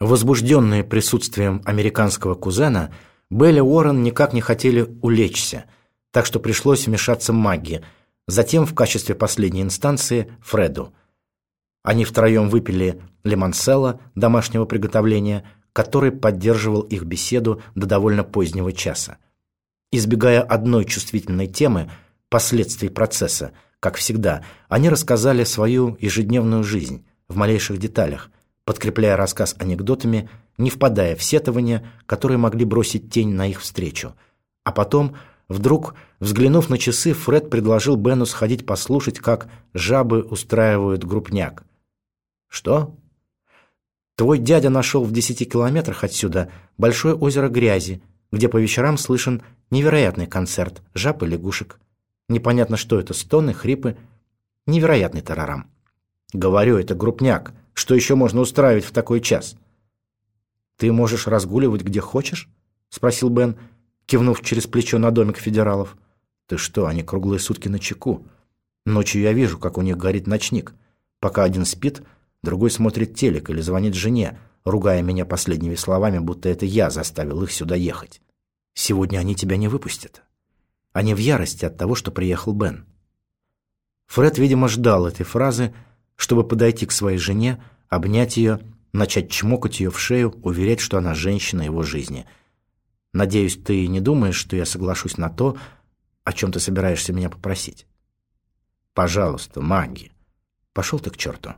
Возбужденные присутствием американского кузена, Белли Уоррен никак не хотели улечься, так что пришлось вмешаться Магги, затем в качестве последней инстанции Фреду. Они втроем выпили лимонселла домашнего приготовления, который поддерживал их беседу до довольно позднего часа. Избегая одной чувствительной темы – последствий процесса, как всегда, они рассказали свою ежедневную жизнь в малейших деталях – подкрепляя рассказ анекдотами, не впадая в сетования, которые могли бросить тень на их встречу. А потом, вдруг, взглянув на часы, Фред предложил Бену сходить послушать, как жабы устраивают группняк. «Что?» «Твой дядя нашел в десяти километрах отсюда большое озеро грязи, где по вечерам слышен невероятный концерт жаб и лягушек. Непонятно, что это, стоны, хрипы. Невероятный тарарам. Говорю, это группняк. Что еще можно устраивать в такой час? Ты можешь разгуливать где хочешь? Спросил Бен, кивнув через плечо на домик федералов. Ты что, они круглые сутки на чеку. Ночью я вижу, как у них горит ночник. Пока один спит, другой смотрит телек или звонит жене, ругая меня последними словами, будто это я заставил их сюда ехать. Сегодня они тебя не выпустят. Они в ярости от того, что приехал Бен. Фред, видимо, ждал этой фразы, чтобы подойти к своей жене, обнять ее, начать чмокать ее в шею, уверять, что она женщина его жизни. «Надеюсь, ты не думаешь, что я соглашусь на то, о чем ты собираешься меня попросить?» «Пожалуйста, маги. Пошел ты к черту».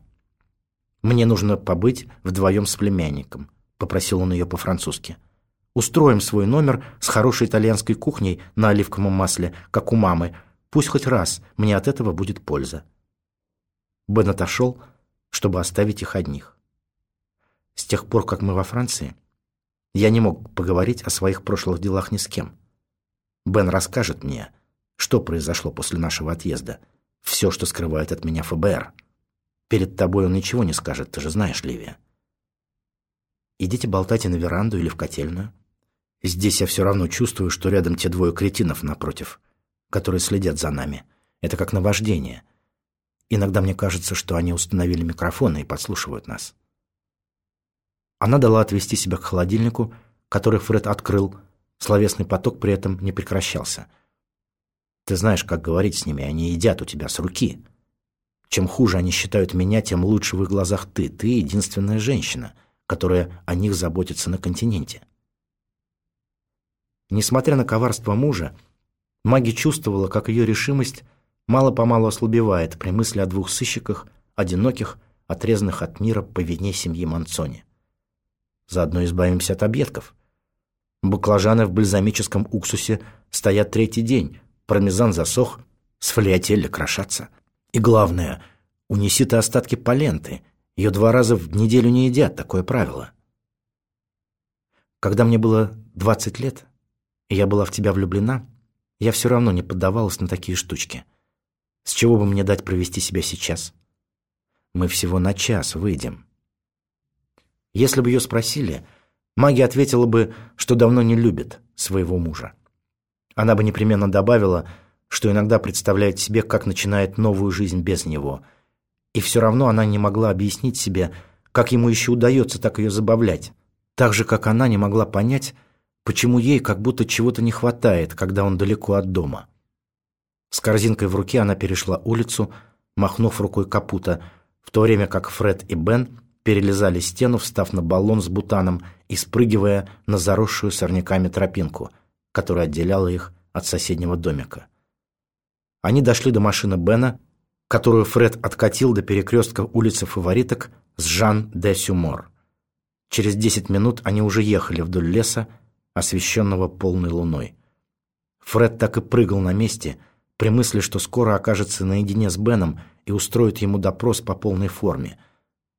«Мне нужно побыть вдвоем с племянником», — попросил он ее по-французски. «Устроим свой номер с хорошей итальянской кухней на оливковом масле, как у мамы. Пусть хоть раз мне от этого будет польза». Бен отошел, чтобы оставить их одних. С тех пор, как мы во Франции, я не мог поговорить о своих прошлых делах ни с кем. Бен расскажет мне, что произошло после нашего отъезда, все, что скрывает от меня ФБР. Перед тобой он ничего не скажет, ты же знаешь, Ливия. Идите болтайте на веранду или в котельную. Здесь я все равно чувствую, что рядом те двое кретинов напротив, которые следят за нами. Это как наваждение. Иногда мне кажется, что они установили микрофоны и подслушивают нас. Она дала отвести себя к холодильнику, который Фред открыл. Словесный поток при этом не прекращался. Ты знаешь, как говорить с ними, они едят у тебя с руки. Чем хуже они считают меня, тем лучше в их глазах ты. Ты единственная женщина, которая о них заботится на континенте. Несмотря на коварство мужа, Маги чувствовала, как ее решимость – мало-помалу ослабевает при мысли о двух сыщиках, одиноких, отрезанных от мира по вине семьи Манцони. Заодно избавимся от объедков. Баклажаны в бальзамическом уксусе стоят третий день, пармезан засох, с фолиотелли крошатся. И главное, унеси ты остатки поленты, ее два раза в неделю не едят, такое правило. Когда мне было двадцать лет, и я была в тебя влюблена, я все равно не поддавалась на такие штучки – с чего бы мне дать провести себя сейчас? Мы всего на час выйдем. Если бы ее спросили, магия ответила бы, что давно не любит своего мужа. Она бы непременно добавила, что иногда представляет себе, как начинает новую жизнь без него. И все равно она не могла объяснить себе, как ему еще удается так ее забавлять. Так же, как она не могла понять, почему ей как будто чего-то не хватает, когда он далеко от дома. С корзинкой в руке она перешла улицу, махнув рукой капута, в то время как Фред и Бен перелезали стену, встав на баллон с бутаном и спрыгивая на заросшую сорняками тропинку, которая отделяла их от соседнего домика. Они дошли до машины Бена, которую Фред откатил до перекрестка улицы Фавориток с Жан де Сюмор. Через десять минут они уже ехали вдоль леса, освещенного полной луной. Фред так и прыгал на месте – при мысли, что скоро окажется наедине с Беном и устроит ему допрос по полной форме.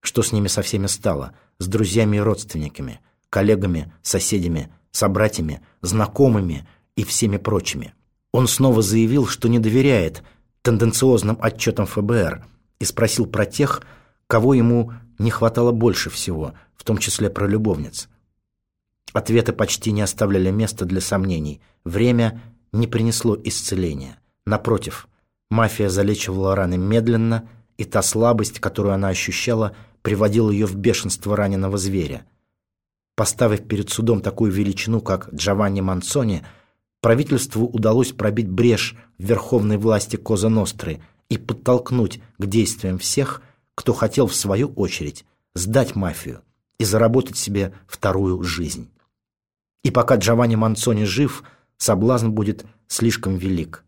Что с ними со всеми стало? С друзьями и родственниками, коллегами, соседями, собратьями, знакомыми и всеми прочими. Он снова заявил, что не доверяет тенденциозным отчетам ФБР и спросил про тех, кого ему не хватало больше всего, в том числе про любовниц. Ответы почти не оставляли места для сомнений. Время не принесло исцеления. Напротив, мафия залечивала раны медленно, и та слабость, которую она ощущала, приводила ее в бешенство раненого зверя. Поставив перед судом такую величину, как Джованни Мансони, правительству удалось пробить брешь в верховной власти Коза Ностры и подтолкнуть к действиям всех, кто хотел в свою очередь сдать мафию и заработать себе вторую жизнь. И пока Джованни Мансони жив, соблазн будет слишком велик.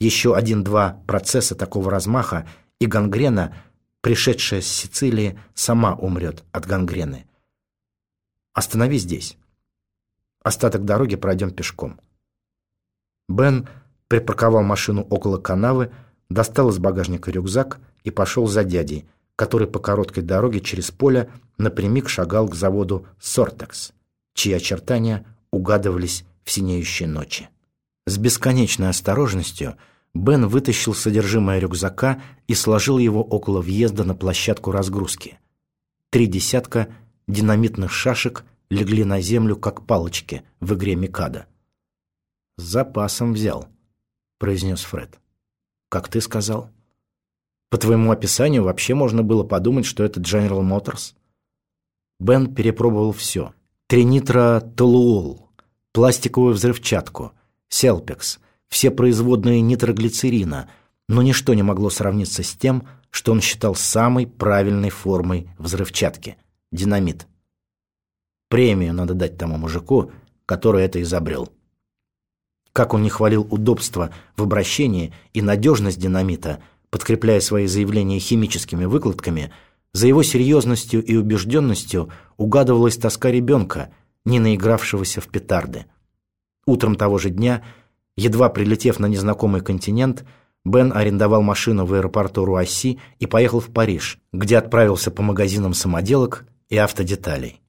Еще один-два процесса такого размаха, и гангрена, пришедшая с Сицилии, сама умрет от гангрены. Останови здесь. Остаток дороги пройдем пешком. Бен припарковал машину около канавы, достал из багажника рюкзак и пошел за дядей, который по короткой дороге через поле напрямик шагал к заводу «Сортекс», чьи очертания угадывались в синеющей ночи. С бесконечной осторожностью Бен вытащил содержимое рюкзака и сложил его около въезда на площадку разгрузки. Три десятка динамитных шашек легли на землю, как палочки в игре Микада. «С запасом взял», — произнес Фред. «Как ты сказал?» «По твоему описанию вообще можно было подумать, что это General Motors». Бен перепробовал все. Тринитротолуол, пластиковую взрывчатку, селпекс, все производные нитроглицерина, но ничто не могло сравниться с тем, что он считал самой правильной формой взрывчатки – динамит. Премию надо дать тому мужику, который это изобрел. Как он не хвалил удобство в обращении и надежность динамита, подкрепляя свои заявления химическими выкладками, за его серьезностью и убежденностью угадывалась тоска ребенка, не наигравшегося в петарды. Утром того же дня, едва прилетев на незнакомый континент, Бен арендовал машину в аэропорту Руасси и поехал в Париж, где отправился по магазинам самоделок и автодеталей.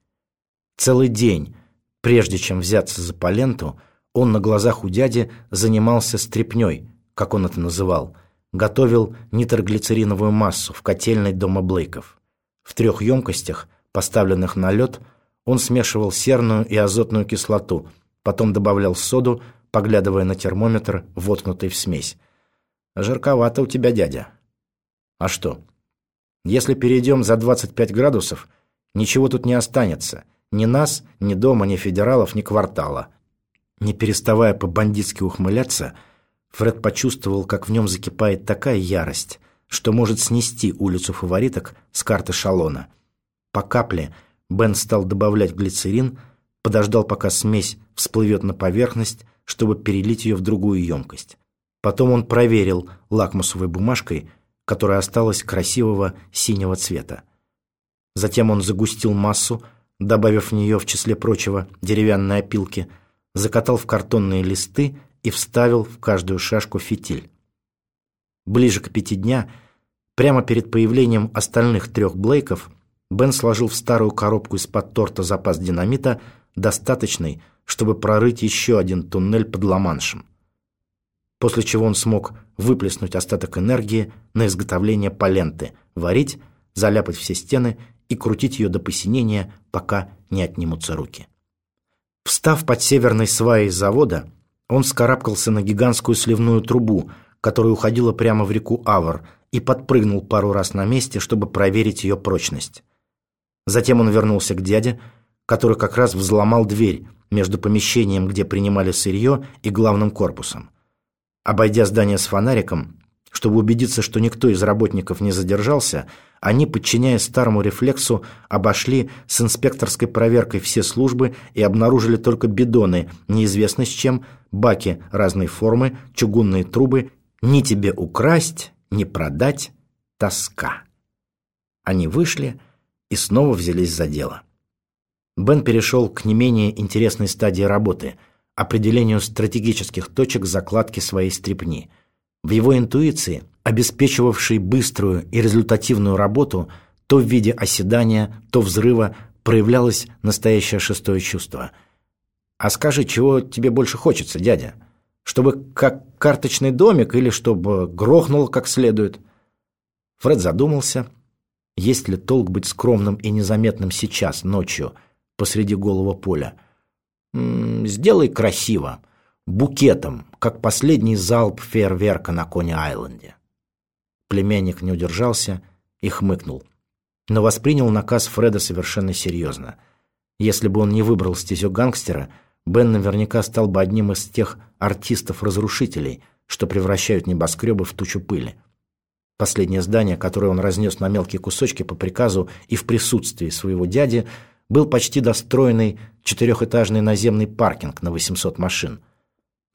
Целый день, прежде чем взяться за поленту, он на глазах у дяди занимался стряпнёй, как он это называл, готовил нитроглицериновую массу в котельной дома Блейков. В трех емкостях, поставленных на лед, он смешивал серную и азотную кислоту, потом добавлял соду, поглядывая на термометр, воткнутый в смесь. «Жарковато у тебя, дядя». «А что? Если перейдем за 25 градусов, ничего тут не останется. Ни нас, ни дома, ни федералов, ни квартала. Не переставая по-бандитски ухмыляться, Фред почувствовал, как в нем закипает такая ярость, что может снести улицу фавориток с карты шалона. По капле Бен стал добавлять глицерин, подождал, пока смесь всплывет на поверхность, чтобы перелить ее в другую емкость. Потом он проверил лакмусовой бумажкой, которая осталась красивого синего цвета. Затем он загустил массу, добавив в нее, в числе прочего, деревянные опилки, закатал в картонные листы и вставил в каждую шашку фитиль. Ближе к пяти дня, прямо перед появлением остальных трех Блейков, Бен сложил в старую коробку из-под торта запас динамита, достаточный, чтобы прорыть еще один туннель под Ла-Маншем. После чего он смог выплеснуть остаток энергии на изготовление паленты, варить, заляпать все стены и крутить ее до посинения, пока не отнимутся руки. Встав под северной сваей завода, он вскарабкался на гигантскую сливную трубу, которая уходила прямо в реку Авр, и подпрыгнул пару раз на месте, чтобы проверить ее прочность. Затем он вернулся к дяде, который как раз взломал дверь между помещением, где принимали сырье, и главным корпусом. Обойдя здание с фонариком, чтобы убедиться, что никто из работников не задержался, они, подчиняясь старому рефлексу, обошли с инспекторской проверкой все службы и обнаружили только бидоны, неизвестно с чем, баки разной формы, чугунные трубы, ни тебе украсть, ни продать, тоска. Они вышли и снова взялись за дело. Бен перешел к не менее интересной стадии работы – определению стратегических точек закладки своей стрипни – в его интуиции, обеспечивавшей быструю и результативную работу, то в виде оседания, то взрыва, проявлялось настоящее шестое чувство. «А скажи, чего тебе больше хочется, дядя? Чтобы как карточный домик или чтобы грохнуло как следует?» Фред задумался, есть ли толк быть скромным и незаметным сейчас, ночью, посреди голого поля. «М -м, «Сделай красиво», букетом, как последний залп фейерверка на Кони-Айленде. Племянник не удержался и хмыкнул, но воспринял наказ Фреда совершенно серьезно. Если бы он не выбрал стезю гангстера, Бен наверняка стал бы одним из тех артистов-разрушителей, что превращают небоскребы в тучу пыли. Последнее здание, которое он разнес на мелкие кусочки по приказу и в присутствии своего дяди, был почти достроенный четырехэтажный наземный паркинг на 800 машин.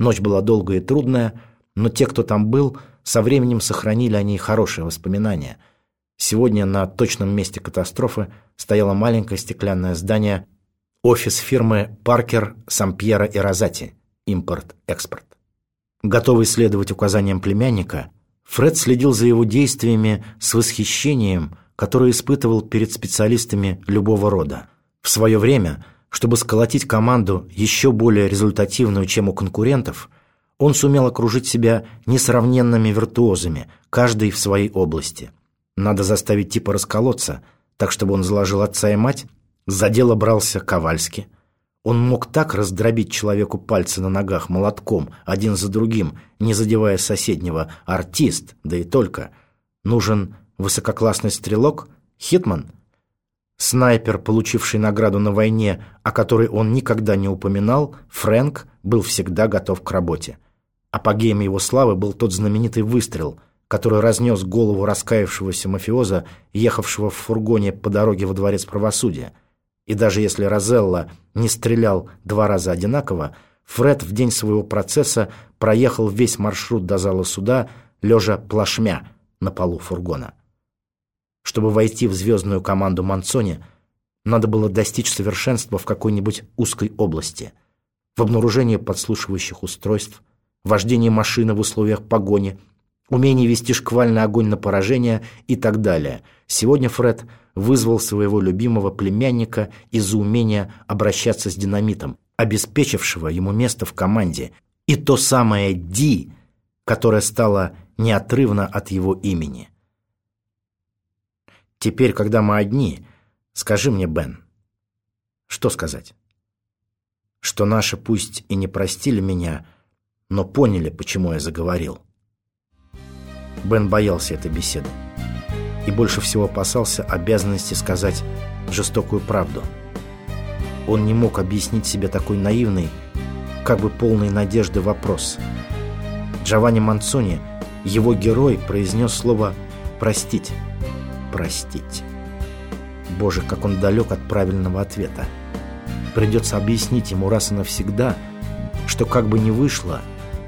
Ночь была долгая и трудная, но те, кто там был, со временем сохранили о ней хорошие воспоминания. Сегодня на точном месте катастрофы стояло маленькое стеклянное здание офис фирмы «Паркер, Сампьера и Розати» импорт-экспорт. Готовый следовать указаниям племянника, Фред следил за его действиями с восхищением, которое испытывал перед специалистами любого рода. В свое время, чтобы сколотить команду еще более результативную, чем у конкурентов, он сумел окружить себя несравненными виртуозами, каждый в своей области. Надо заставить типа расколоться, так чтобы он заложил отца и мать, за дело брался Ковальски – он мог так раздробить человеку пальцы на ногах молотком, один за другим, не задевая соседнего. Артист, да и только. Нужен высококлассный стрелок? Хитман? Снайпер, получивший награду на войне, о которой он никогда не упоминал, Фрэнк, был всегда готов к работе. Апогеем его славы был тот знаменитый выстрел, который разнес голову раскаявшегося мафиоза, ехавшего в фургоне по дороге во дворец правосудия. И даже если Розелла не стрелял два раза одинаково, Фред в день своего процесса проехал весь маршрут до зала суда, лежа плашмя на полу фургона. Чтобы войти в звездную команду Мансони, надо было достичь совершенства в какой-нибудь узкой области. В обнаружении подслушивающих устройств, вождении машины в условиях погони, умении вести шквальный огонь на поражение и так далее. Сегодня Фред – вызвал своего любимого племянника из-за умения обращаться с динамитом, обеспечившего ему место в команде, и то самое «Ди», которое стало неотрывно от его имени. «Теперь, когда мы одни, скажи мне, Бен, что сказать? Что наши пусть и не простили меня, но поняли, почему я заговорил». Бен боялся этой беседы и больше всего опасался обязанности сказать жестокую правду. Он не мог объяснить себе такой наивный, как бы полный надежды вопрос. Джованни Манцони, его герой, произнес слово «простить». «Простить». Боже, как он далек от правильного ответа. Придется объяснить ему раз и навсегда, что как бы ни вышло,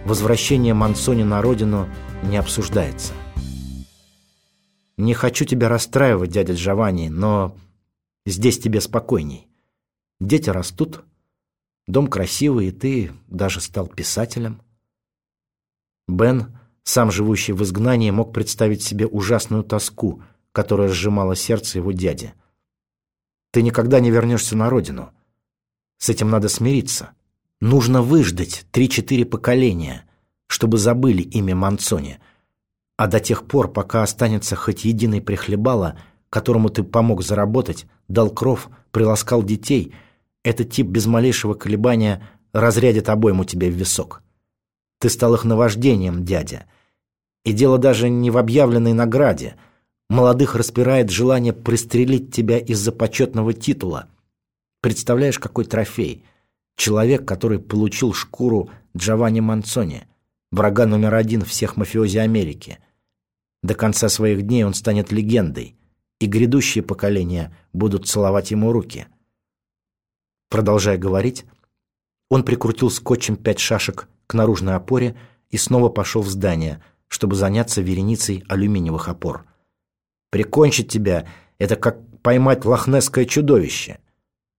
возвращение Мансони на родину не обсуждается. Не хочу тебя расстраивать, дядя Джованни, но здесь тебе спокойней. Дети растут, дом красивый, и ты даже стал писателем. Бен, сам живущий в изгнании, мог представить себе ужасную тоску, которая сжимала сердце его дяди. Ты никогда не вернешься на родину. С этим надо смириться. Нужно выждать три-четыре поколения, чтобы забыли имя Манцони — а до тех пор, пока останется хоть единый прихлебало, которому ты помог заработать, дал кров, приласкал детей, этот тип без малейшего колебания разрядит обойму тебе в висок. Ты стал их наваждением, дядя. И дело даже не в объявленной награде. Молодых распирает желание пристрелить тебя из-за почетного титула. Представляешь, какой трофей? Человек, который получил шкуру Джованни Манцони, врага номер один всех мафиози Америки – до конца своих дней он станет легендой, и грядущие поколения будут целовать ему руки. Продолжая говорить, он прикрутил скотчем пять шашек к наружной опоре и снова пошел в здание, чтобы заняться вереницей алюминиевых опор. «Прикончить тебя — это как поймать лохнесское чудовище,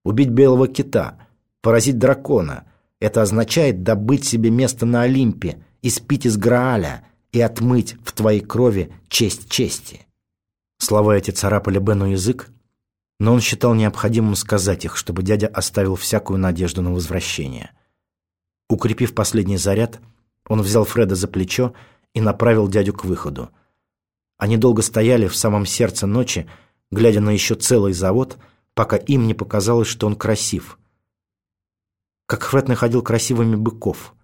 убить белого кита, поразить дракона. Это означает добыть себе место на Олимпе и спить из Грааля — и отмыть в твоей крови честь чести». Слова эти царапали Бену язык, но он считал необходимым сказать их, чтобы дядя оставил всякую надежду на возвращение. Укрепив последний заряд, он взял Фреда за плечо и направил дядю к выходу. Они долго стояли в самом сердце ночи, глядя на еще целый завод, пока им не показалось, что он красив. Как Фред находил красивыми быков,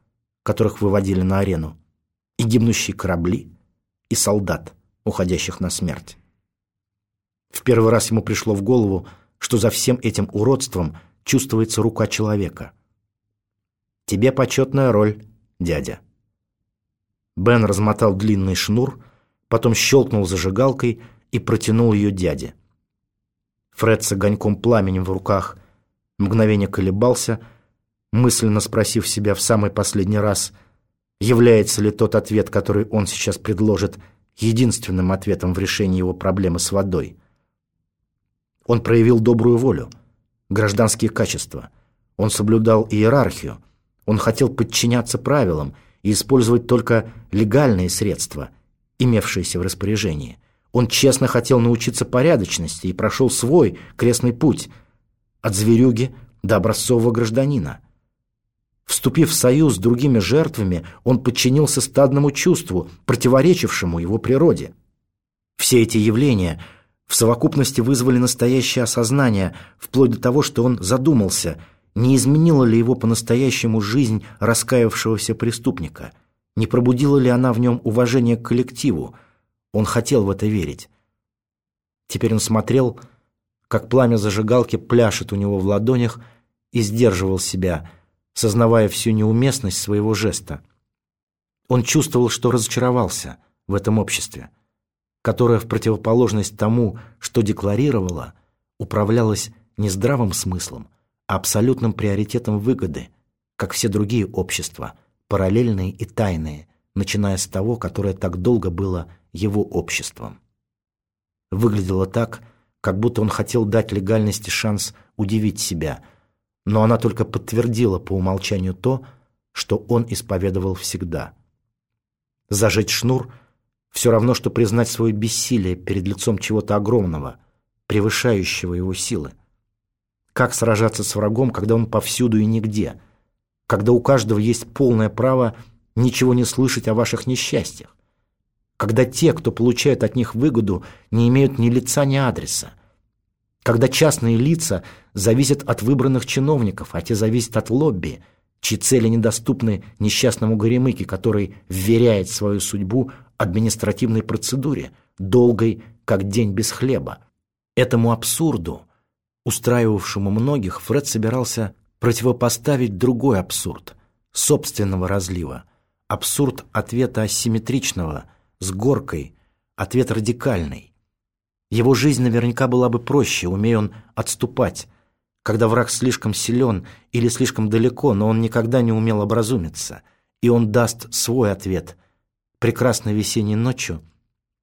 которых выводили на арену и гибнущие корабли, и солдат, уходящих на смерть. В первый раз ему пришло в голову, что за всем этим уродством чувствуется рука человека. «Тебе почетная роль, дядя». Бен размотал длинный шнур, потом щелкнул зажигалкой и протянул ее дяде. Фред с огоньком пламени в руках мгновение колебался, мысленно спросив себя в самый последний раз, является ли тот ответ, который он сейчас предложит, единственным ответом в решении его проблемы с водой. Он проявил добрую волю, гражданские качества. Он соблюдал иерархию. Он хотел подчиняться правилам и использовать только легальные средства, имевшиеся в распоряжении. Он честно хотел научиться порядочности и прошел свой крестный путь от зверюги до образцового гражданина. Вступив в союз с другими жертвами, он подчинился стадному чувству, противоречившему его природе. Все эти явления в совокупности вызвали настоящее осознание, вплоть до того, что он задумался, не изменила ли его по-настоящему жизнь раскаявшегося преступника, не пробудила ли она в нем уважение к коллективу. Он хотел в это верить. Теперь он смотрел, как пламя зажигалки пляшет у него в ладонях, и сдерживал себя, сознавая всю неуместность своего жеста. Он чувствовал, что разочаровался в этом обществе которая в противоположность тому, что декларировала, управлялась не здравым смыслом, а абсолютным приоритетом выгоды, как все другие общества, параллельные и тайные, начиная с того, которое так долго было его обществом. Выглядело так, как будто он хотел дать легальности шанс удивить себя, но она только подтвердила по умолчанию то, что он исповедовал всегда. Зажечь шнур – все равно, что признать свое бессилие перед лицом чего-то огромного, превышающего его силы. Как сражаться с врагом, когда он повсюду и нигде? Когда у каждого есть полное право ничего не слышать о ваших несчастьях? Когда те, кто получает от них выгоду, не имеют ни лица, ни адреса? Когда частные лица зависят от выбранных чиновников, а те зависят от лобби – чьи цели недоступны несчастному горемыке, который вверяет свою судьбу административной процедуре, долгой, как день без хлеба. Этому абсурду, устраивавшему многих, Фред собирался противопоставить другой абсурд, собственного разлива, абсурд ответа асимметричного, с горкой, ответ радикальный. Его жизнь наверняка была бы проще, умея он отступать, когда враг слишком силен или слишком далеко, но он никогда не умел образумиться, и он даст свой ответ, прекрасной весенней ночью,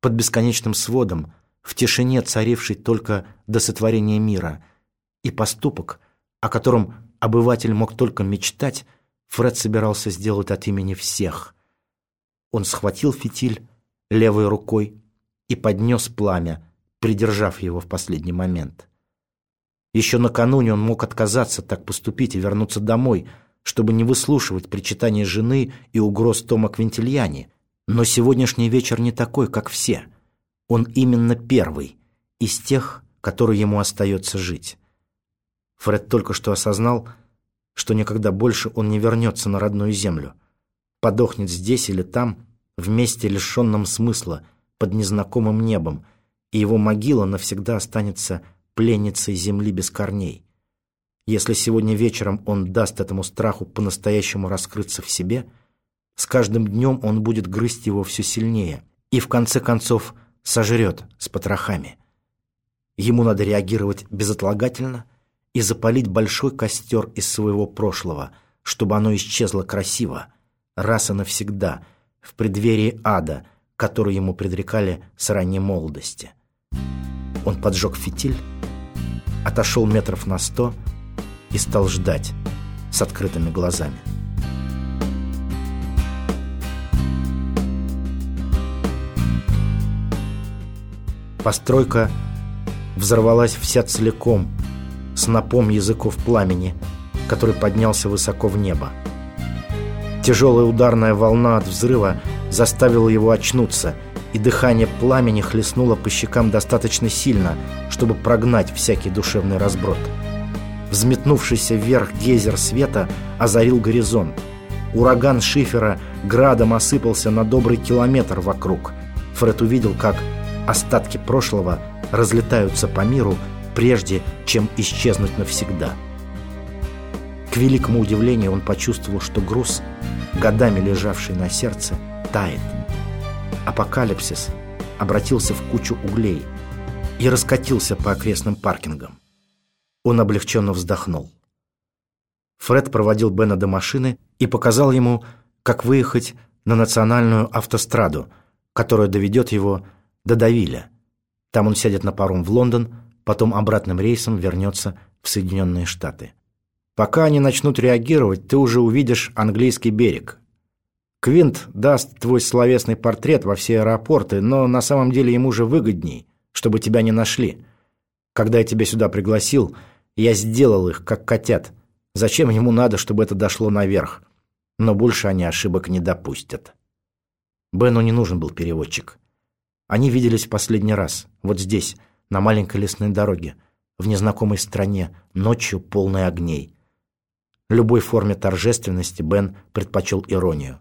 под бесконечным сводом, в тишине, царившей только до сотворения мира, и поступок, о котором обыватель мог только мечтать, Фред собирался сделать от имени всех. Он схватил фитиль левой рукой и поднес пламя, придержав его в последний момент. Еще накануне он мог отказаться так поступить и вернуться домой, чтобы не выслушивать причитания жены и угроз Тома Квинтильяни. Но сегодняшний вечер не такой, как все. Он именно первый из тех, которые ему остается жить. Фред только что осознал, что никогда больше он не вернется на родную землю. Подохнет здесь или там, в месте, лишенном смысла, под незнакомым небом, и его могила навсегда останется пленницей земли без корней. Если сегодня вечером он даст этому страху по-настоящему раскрыться в себе, с каждым днем он будет грызть его все сильнее и, в конце концов, сожрет с потрохами. Ему надо реагировать безотлагательно и запалить большой костер из своего прошлого, чтобы оно исчезло красиво, раз и навсегда, в преддверии ада, который ему предрекали с ранней молодости. Он поджег фитиль, отошел метров на сто и стал ждать с открытыми глазами. Постройка взорвалась вся целиком, снопом языков пламени, который поднялся высоко в небо. Тяжелая ударная волна от взрыва заставила его очнуться – и дыхание пламени хлестнуло по щекам достаточно сильно, чтобы прогнать всякий душевный разброд. Взметнувшийся вверх гейзер света озарил горизонт. Ураган шифера градом осыпался на добрый километр вокруг. Фред увидел, как остатки прошлого разлетаются по миру, прежде чем исчезнуть навсегда. К великому удивлению он почувствовал, что груз, годами лежавший на сердце, тает. Апокалипсис обратился в кучу углей и раскатился по окрестным паркингам. Он облегченно вздохнул. Фред проводил Бена до машины и показал ему, как выехать на национальную автостраду, которая доведет его до Давиля. Там он сядет на паром в Лондон, потом обратным рейсом вернется в Соединенные Штаты. Пока они начнут реагировать, ты уже увидишь английский берег. Квинт даст твой словесный портрет во все аэропорты, но на самом деле ему же выгодней, чтобы тебя не нашли. Когда я тебя сюда пригласил, я сделал их, как котят. Зачем ему надо, чтобы это дошло наверх? Но больше они ошибок не допустят. Бену не нужен был переводчик. Они виделись в последний раз, вот здесь, на маленькой лесной дороге, в незнакомой стране, ночью полной огней. Любой форме торжественности Бен предпочел иронию.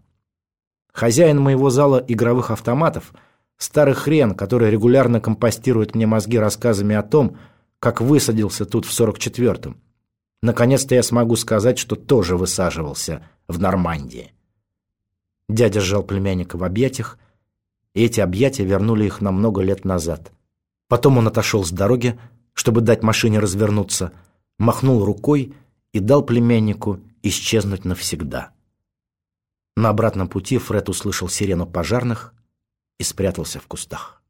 Хозяин моего зала игровых автоматов – старый хрен, который регулярно компостирует мне мозги рассказами о том, как высадился тут в 44-м. Наконец-то я смогу сказать, что тоже высаживался в Нормандии. Дядя сжал племянника в объятиях, и эти объятия вернули их на много лет назад. Потом он отошел с дороги, чтобы дать машине развернуться, махнул рукой и дал племяннику исчезнуть навсегда. На обратном пути Фред услышал сирену пожарных и спрятался в кустах.